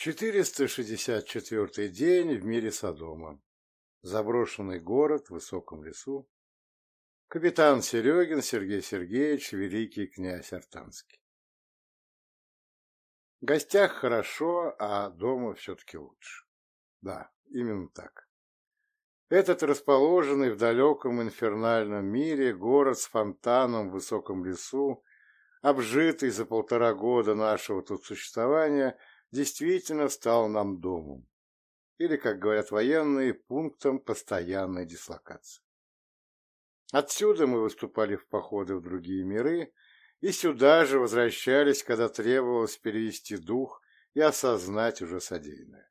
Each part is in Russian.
464 день в мире Содома. Заброшенный город в высоком лесу. Капитан Серегин Сергей Сергеевич, великий князь Артанский. В гостях хорошо, а дома все-таки лучше. Да, именно так. Этот расположенный в далеком инфернальном мире город с фонтаном в высоком лесу, обжитый за полтора года нашего тут существования – действительно стал нам домом, или, как говорят военные, пунктом постоянной дислокации. Отсюда мы выступали в походы в другие миры, и сюда же возвращались, когда требовалось перевести дух и осознать уже содеянное.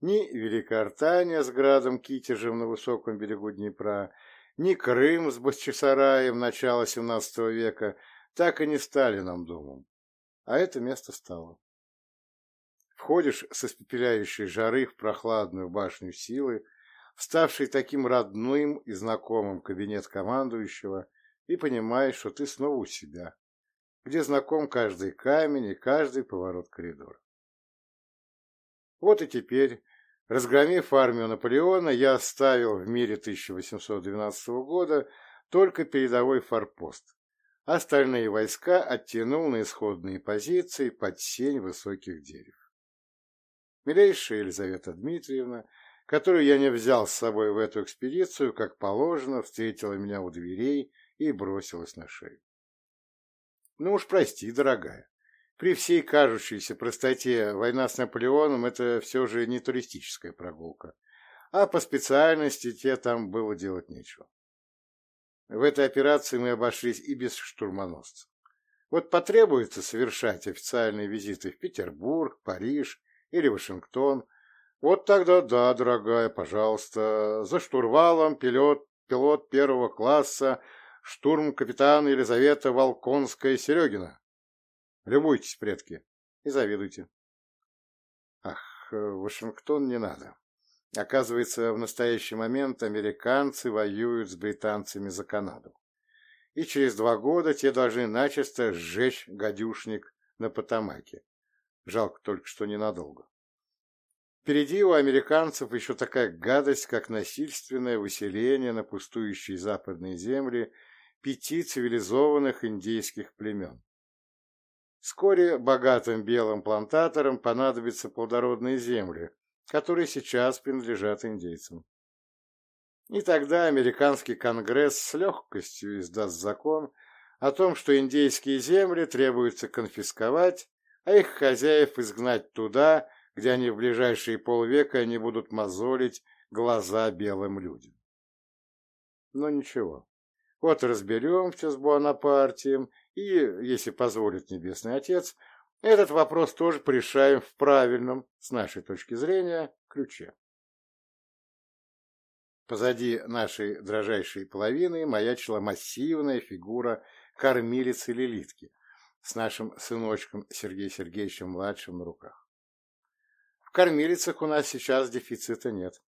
Ни Великоартания с градом Китежем на высоком берегу Днепра, ни Крым с Бахчисараем начала XVII века так и не стали нам домом, а это место стало. Входишь с испепеляющей жары в прохладную башню силы, ставший таким родным и знакомым кабинет командующего, и понимаешь, что ты снова у себя, где знаком каждый камень и каждый поворот коридора. Вот и теперь, разгромив армию Наполеона, я оставил в мире 1812 года только передовой форпост. Остальные войска оттянул на исходные позиции под сень высоких дерев. Милейшая Елизавета Дмитриевна, которую я не взял с собой в эту экспедицию, как положено, встретила меня у дверей и бросилась на шею. Ну уж прости, дорогая. При всей кажущейся простоте война с Наполеоном – это все же не туристическая прогулка, а по специальности тебе там было делать нечего. В этой операции мы обошлись и без штурмоносцев. Вот потребуется совершать официальные визиты в Петербург, Париж или Вашингтон. Вот тогда да, дорогая, пожалуйста, за штурвалом пилот, пилот первого класса, штурм-капитан Елизавета Волконская-Серегина. Любуйтесь, предки, и завидуйте. Ах, Вашингтон не надо. Оказывается, в настоящий момент американцы воюют с британцами за Канаду. И через два года те должны начисто сжечь гадюшник на Потамаке. Жалко только, что ненадолго. Впереди у американцев еще такая гадость, как насильственное выселение на пустующие западные земли пяти цивилизованных индейских племен. Вскоре богатым белым плантаторам понадобятся плодородные земли, которые сейчас принадлежат индейцам. И тогда американский конгресс с легкостью издаст закон о том, что индейские земли требуется конфисковать а их хозяев изгнать туда, где они в ближайшие полвека не будут мозолить глаза белым людям. Но ничего. Вот разберемся с Буанапартием, и, если позволит Небесный Отец, этот вопрос тоже порешаем в правильном, с нашей точки зрения, ключе. Позади нашей дрожайшей половины маячила массивная фигура кормилицы Лилитки, с нашим сыночком Сергеем Сергеевичем-младшим на руках. В кормилицах у нас сейчас дефицита нет,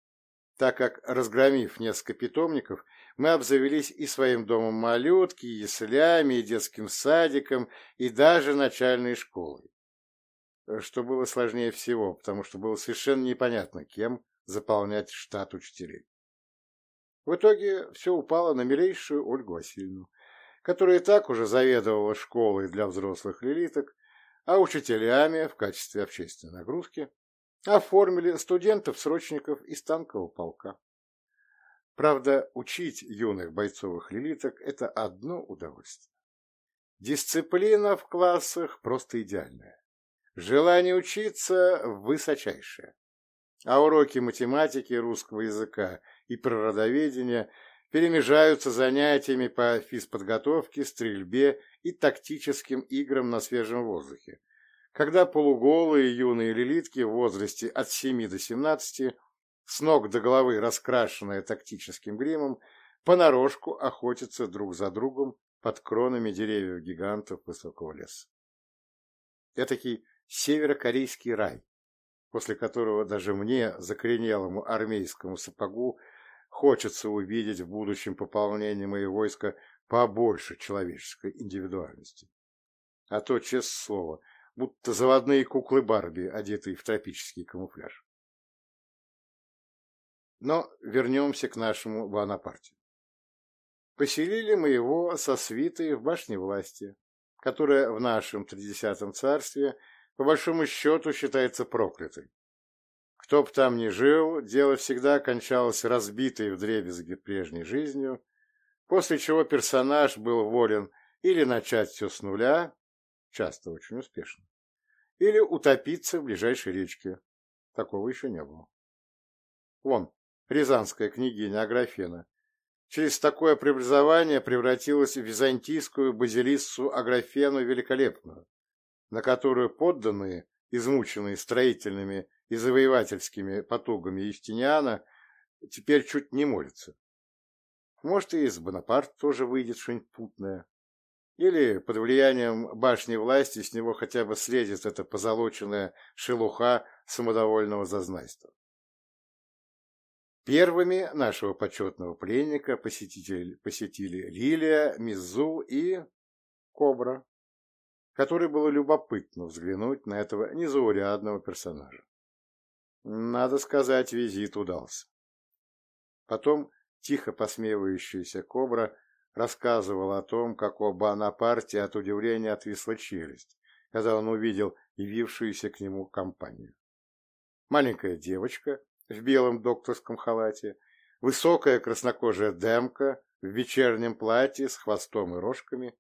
так как, разгромив несколько питомников, мы обзавелись и своим домом малютки, и яслями, и детским садиком, и даже начальной школой. Что было сложнее всего, потому что было совершенно непонятно, кем заполнять штат учителей. В итоге все упало на милейшую Ольгу Васильевну, которая и так уже заведовала школой для взрослых лилиток, а учителями в качестве общественной нагрузки оформили студентов-срочников из танкового полка. Правда, учить юных бойцовых лилиток – это одно удовольствие. Дисциплина в классах просто идеальная. Желание учиться высочайшее. А уроки математики, русского языка и природоведения перемежаются занятиями по физподготовке, стрельбе и тактическим играм на свежем воздухе, когда полуголые юные лилитки в возрасте от 7 до 17, с ног до головы раскрашенные тактическим гримом, понарошку охотятся друг за другом под кронами деревьев гигантов высокого леса. Этакий северокорейский рай, после которого даже мне, закоренелому армейскому сапогу, Хочется увидеть в будущем пополнении моего войска побольше человеческой индивидуальности. А то, честное слово, будто заводные куклы Барби, одетые в тропический камуфляж. Но вернемся к нашему Буанапарте. Поселили мы его со свитой в башне власти, которая в нашем тридесятом царстве по большому счету считается проклятой. Кто б там ни жил, дело всегда кончалось разбитой вдребезги прежней жизнью, после чего персонаж был волен или начать все с нуля, часто очень успешно, или утопиться в ближайшей речке. Такого еще не было. Вон, рязанская княгиня Аграфена через такое преобразование превратилась в византийскую базилиссу Аграфену Великолепную, на которую подданные, измученные строительными и завоевательскими потугами Юстиниана, теперь чуть не молятся. Может, и из Бонапарта тоже выйдет что-нибудь путное. Или под влиянием башни власти с него хотя бы слезет эта позолоченная шелуха самодовольного зазнайства. Первыми нашего почетного пленника посетили, посетили Лилия, Мизу и Кобра, которой было любопытно взглянуть на этого незаурядного персонажа. Надо сказать, визит удался. Потом тихо посмеивающаяся Кобра рассказывала о том, как у Бонапарте от удивления отвисла челюсть, когда он увидел явившуюся к нему компанию. Маленькая девочка в белом докторском халате, высокая краснокожая демка в вечернем платье с хвостом и рожками,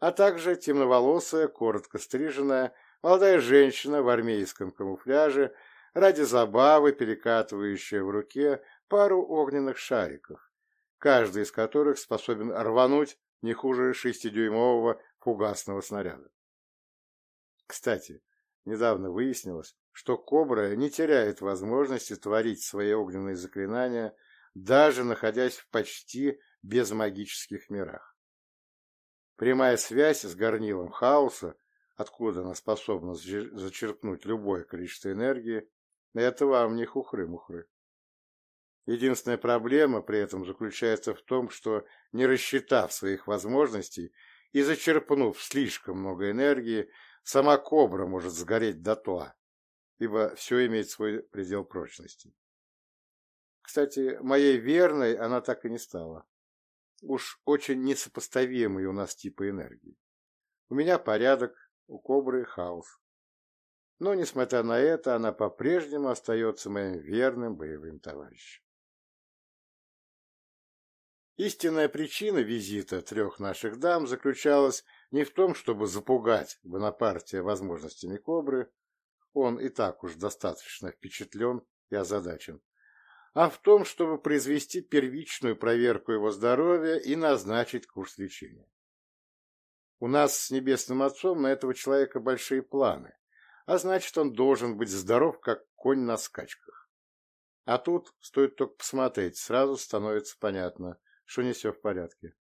а также темноволосая, коротко стриженная, молодая женщина в армейском камуфляже, ради забавы перекатывающая в руке пару огненных шариков, каждый из которых способен рвануть не хуже шестидюймового фугасного снаряда. Кстати, недавно выяснилось, что кобра не теряет возможности творить свои огненные заклинания, даже находясь в почти безмагических мирах. Прямая связь с горнилом хаоса, откуда она способна зачерпнуть любое количество энергии, это вам не хухры-мухры. Единственная проблема при этом заключается в том, что, не рассчитав своих возможностей и зачерпнув слишком много энергии, сама кобра может сгореть дотла, ибо все имеет свой предел прочности. Кстати, моей верной она так и не стала. Уж очень несопоставимые у нас типы энергии. У меня порядок, у кобры хаос. Но, несмотря на это, она по-прежнему остается моим верным боевым товарищем. Истинная причина визита трех наших дам заключалась не в том, чтобы запугать Бонапартия возможностями Кобры, он и так уж достаточно впечатлен и озадачен, а в том, чтобы произвести первичную проверку его здоровья и назначить курс лечения. У нас с Небесным Отцом на этого человека большие планы, а значит, он должен быть здоров, как конь на скачках. А тут, стоит только посмотреть, сразу становится понятно, что не все в порядке.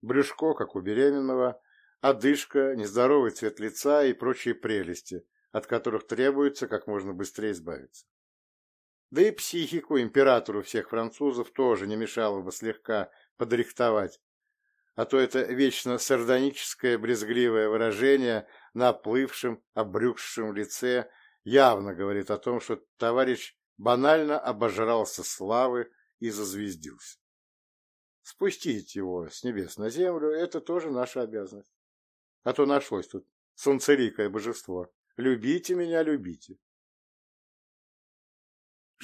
Брюшко, как у беременного, одышка, нездоровый цвет лица и прочие прелести, от которых требуется как можно быстрее избавиться. Да и психику императору всех французов тоже не мешало бы слегка подрихтовать, а то это вечно сардоническое брезгливое выражение на оплывшем, обрюкшем лице явно говорит о том, что товарищ банально обожрался славы и зазвездился. Спустить его с небес на землю – это тоже наша обязанность. А то нашлось тут солнцеликое божество. Любите меня, любите.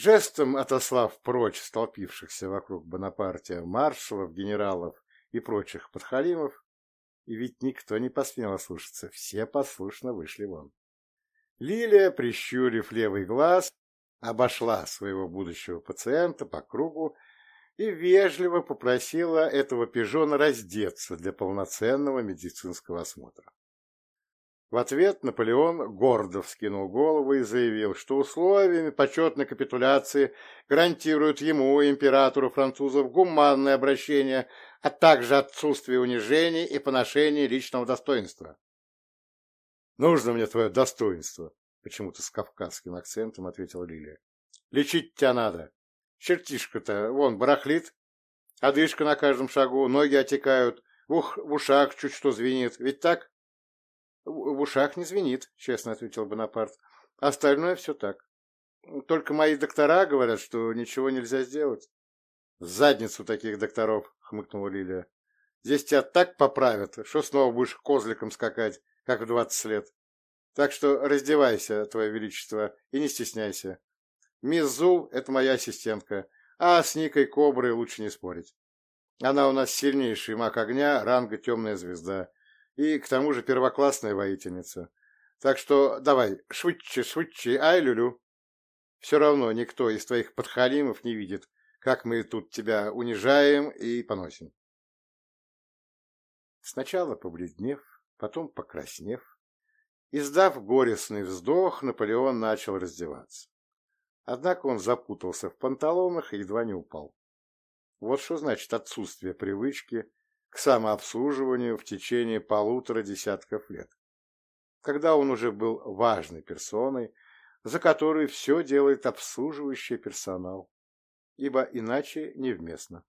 Жестом отослав прочь столпившихся вокруг Бонапартия маршалов, генералов и прочих подхалимов, и ведь никто не посмел ослушаться, все послушно вышли вон. Лилия, прищурив левый глаз, обошла своего будущего пациента по кругу и вежливо попросила этого пижона раздеться для полноценного медицинского осмотра. В ответ Наполеон гордо вскинул голову и заявил, что условиями почетной капитуляции гарантируют ему, императору французов, гуманное обращение, а также отсутствие унижений и поношения личного достоинства. «Нужно мне твое достоинство», — почему-то с кавказским акцентом ответила Лилия. «Лечить тебя надо. Чертишка-то вон барахлит, одышка на каждом шагу, ноги отекают, ух, в ушах чуть что звенит. Ведь так?» В ушах не звенит, честно ответил Бонапарт. Остальное все так. Только мои доктора говорят, что ничего нельзя сделать. Задницу таких докторов, хмыкнула Лилия. Здесь тебя так поправят, что снова будешь козликом скакать, как в двадцать лет. Так что раздевайся, Твое Величество, и не стесняйся. Мисс Зул — это моя ассистентка, а с Никой Коброй лучше не спорить. Она у нас сильнейший маг огня, ранга темная звезда, и к тому же первоклассная воительница. Так что давай, швыдче, швыдче, ай, люлю. Все равно никто из твоих подхалимов не видит, как мы тут тебя унижаем и поносим. Сначала побледнев, потом покраснев, издав горестный вздох, Наполеон начал раздеваться. Однако он запутался в панталонах и едва не упал. Вот что значит отсутствие привычки к самообслуживанию в течение полутора десятков лет, когда он уже был важной персоной, за которой все делает обслуживающий персонал, ибо иначе невместно.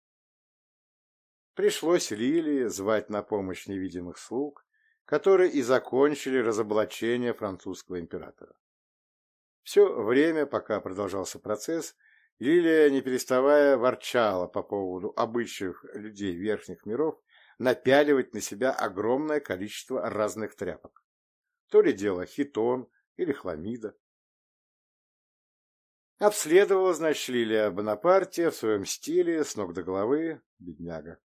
Пришлось Лилии звать на помощь невидимых слуг, которые и закончили разоблачение французского императора. Все время, пока продолжался процесс, Лилия, не переставая, ворчала по поводу обычаев людей верхних миров напяливать на себя огромное количество разных тряпок. То ли дело хитон или хламида. Обследовала, значит, Лилия Бонапартия в своем стиле с ног до головы, бедняга,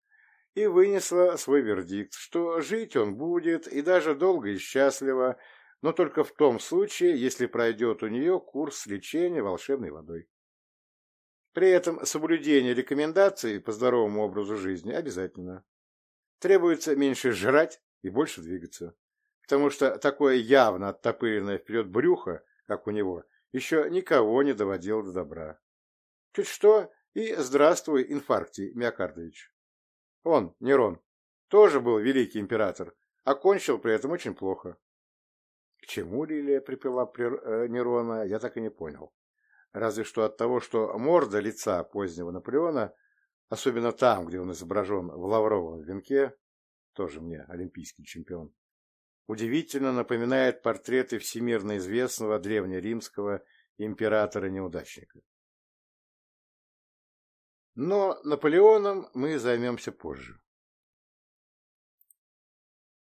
и вынесла свой вердикт, что жить он будет и даже долго и счастливо, но только в том случае, если пройдет у нее курс лечения волшебной водой. При этом соблюдение рекомендаций по здоровому образу жизни обязательно. Требуется меньше жрать и больше двигаться, потому что такое явно оттопыренное вперед брюхо, как у него, еще никого не доводил до добра. Чуть что, и здравствуй, инфарктий Миокардович. Он, Нерон, тоже был великий император, а кончил при этом очень плохо. К чему Лилия припела э, Нерона, я так и не понял. Разве что от того, что морда лица позднего Наполеона, особенно там, где он изображен в лавровом венке, тоже мне олимпийский чемпион, удивительно напоминает портреты всемирно известного древнеримского императора-неудачника. Но Наполеоном мы займемся позже.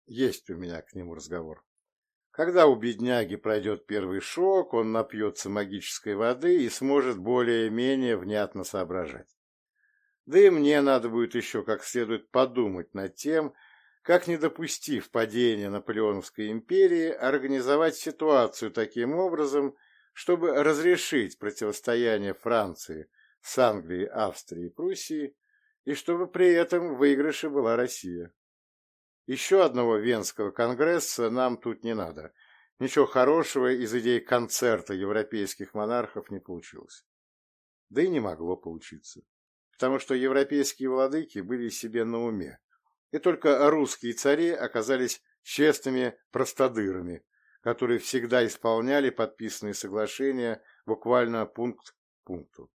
Есть у меня к нему разговор. Когда у бедняги пройдет первый шок, он напьется магической воды и сможет более-менее внятно соображать. Да и мне надо будет еще как следует подумать над тем, как, не допустив падения Наполеоновской империи, организовать ситуацию таким образом, чтобы разрешить противостояние Франции с Англией, Австрией и Пруссией, и чтобы при этом в выигрыше была Россия. Еще одного Венского конгресса нам тут не надо. Ничего хорошего из идей концерта европейских монархов не получилось. Да и не могло получиться, потому что европейские владыки были себе на уме, и только русские цари оказались честными простодырами, которые всегда исполняли подписанные соглашения буквально пункт к пункту.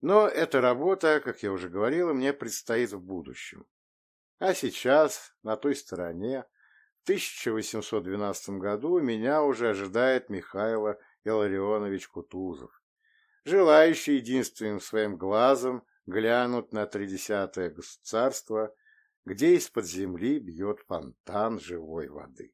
Но эта работа, как я уже говорил, мне предстоит в будущем. А сейчас, на той стороне, в 1812 году меня уже ожидает Михаил Илларионович Кутузов, желающий единственным своим глазом глянуть на тридесятое государство, где из-под земли бьет фонтан живой воды.